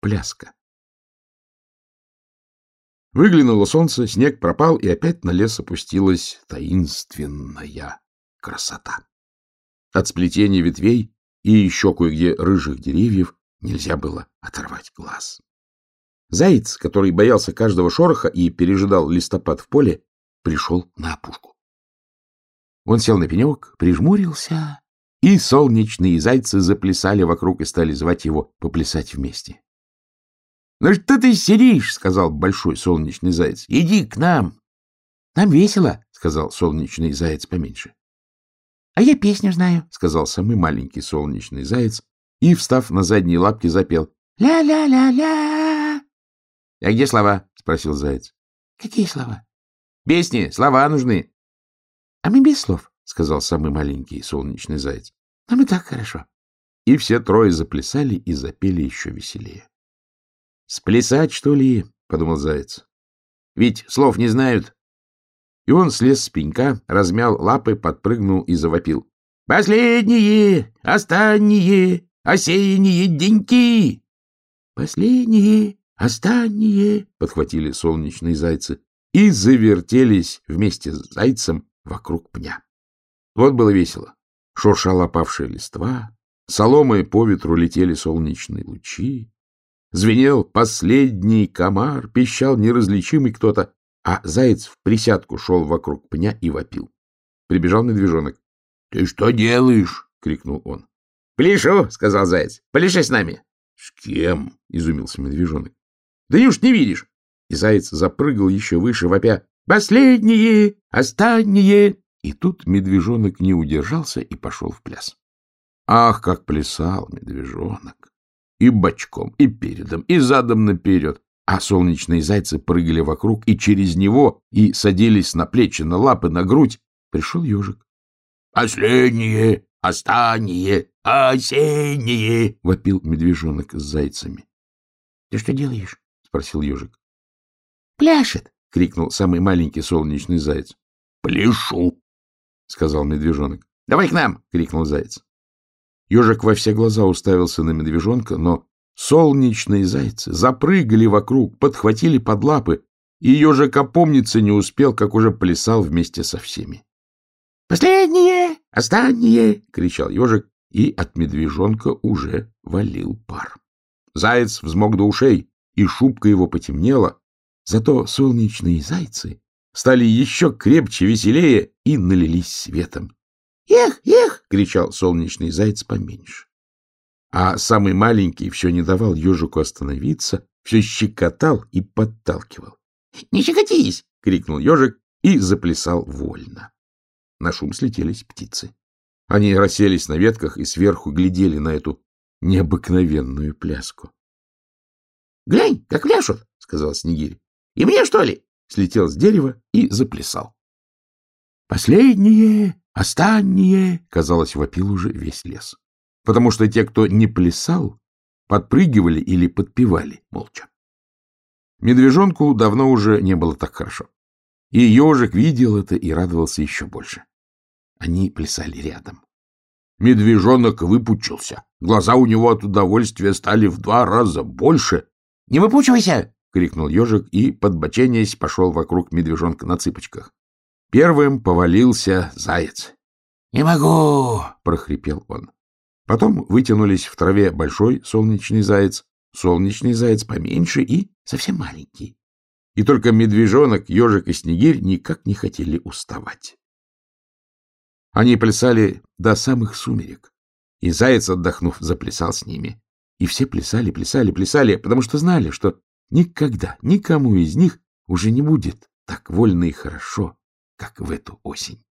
пляска. Выглянуло солнце, снег пропал, и опять на лес опустилась таинственная красота. От сплетения ветвей и еще кое-где рыжих деревьев нельзя было оторвать глаз. Заяц, который боялся каждого шороха и пережидал листопад в поле, пришел на опушку. Он сел на пенек, прижмурился, и солнечные зайцы заплясали вокруг и стали звать его поплясать вместе. — Ну что ты сидишь? — сказал большой солнечный заяц. — Иди к нам. — Нам весело, — сказал солнечный заяц поменьше. — А я песню знаю, — сказал самый маленький солнечный заяц и, встав на задние лапки, запел. «Ля-ля-ля-ля!» — А где слова? — спросил заяц. — Какие слова? — Песни, слова нужны. — А мы без слов, — сказал самый маленький солнечный заяц. — Нам и так хорошо. И все трое заплясали и запели еще веселее. Сплясать, что ли? — подумал заяц. — Ведь слов не знают. И он слез с пенька, размял лапы, подпрыгнул и завопил. — Последние, останние, осенние деньки! — Последние, останние, — подхватили солнечные зайцы и завертелись вместе с зайцем вокруг пня. Вот было весело. Шуршала опавшая листва, соломой по ветру летели солнечные лучи, Звенел последний комар, пищал неразличимый кто-то, а заяц в присядку шел вокруг пня и вопил. Прибежал медвежонок. — Ты что делаешь? — крикнул он. — Пляшу, — сказал заяц. — Пляши с нами. — С кем? — изумился медвежонок. — Да неуж не видишь? И заяц запрыгал еще выше, вопя. — Последние, останние. И тут медвежонок не удержался и пошел в пляс. Ах, как плясал медвежонок! И бочком, и передом, и задом наперед, а солнечные зайцы прыгали вокруг и через него, и садились на плечи, на лапы, на грудь. Пришел ежик. — Последние, останние, осенние! — вопил медвежонок с зайцами. — Ты что делаешь? — спросил ежик. — Пляшет! — крикнул самый маленький солнечный заяц. — Пляшу! — сказал медвежонок. — Давай к нам! — крикнул заяц. Ежик во все глаза уставился на медвежонка, но солнечные зайцы запрыгали вокруг, подхватили под лапы, и ежик опомниться не успел, как уже плясал вместе со всеми. — Последние! Останние! — кричал ежик, и от медвежонка уже валил пар. Заяц взмок до ушей, и шубка его потемнела, зато солнечные зайцы стали еще крепче, веселее и налились светом. «Эх, эх!» — кричал солнечный заяц поменьше. А самый маленький все не давал ежику остановиться, все щекотал и подталкивал. — Не щекотись! — крикнул ежик и заплясал вольно. На шум слетелись птицы. Они расселись на ветках и сверху глядели на эту необыкновенную пляску. — Глянь, как пляшут! — сказал Снегирь. — И мне, что ли? Слетел с дерева и заплясал. — Последние «Останние!» — казалось, вопил уже весь лес. Потому что те, кто не плясал, подпрыгивали или подпевали молча. Медвежонку давно уже не было так хорошо. И ежик видел это и радовался еще больше. Они плясали рядом. Медвежонок выпучился. Глаза у него от удовольствия стали в два раза больше. — Не выпучивайся! — крикнул ежик и, подбоченясь, пошел вокруг медвежонка на цыпочках. Первым повалился заяц. — Не могу! — прохрипел он. Потом вытянулись в траве большой солнечный заяц, солнечный заяц поменьше и совсем маленький. И только медвежонок, ежик и снегирь никак не хотели уставать. Они плясали до самых сумерек, и заяц, отдохнув, заплясал с ними. И все плясали, плясали, плясали, потому что знали, что никогда никому из них уже не будет так вольно и хорошо, как в эту осень.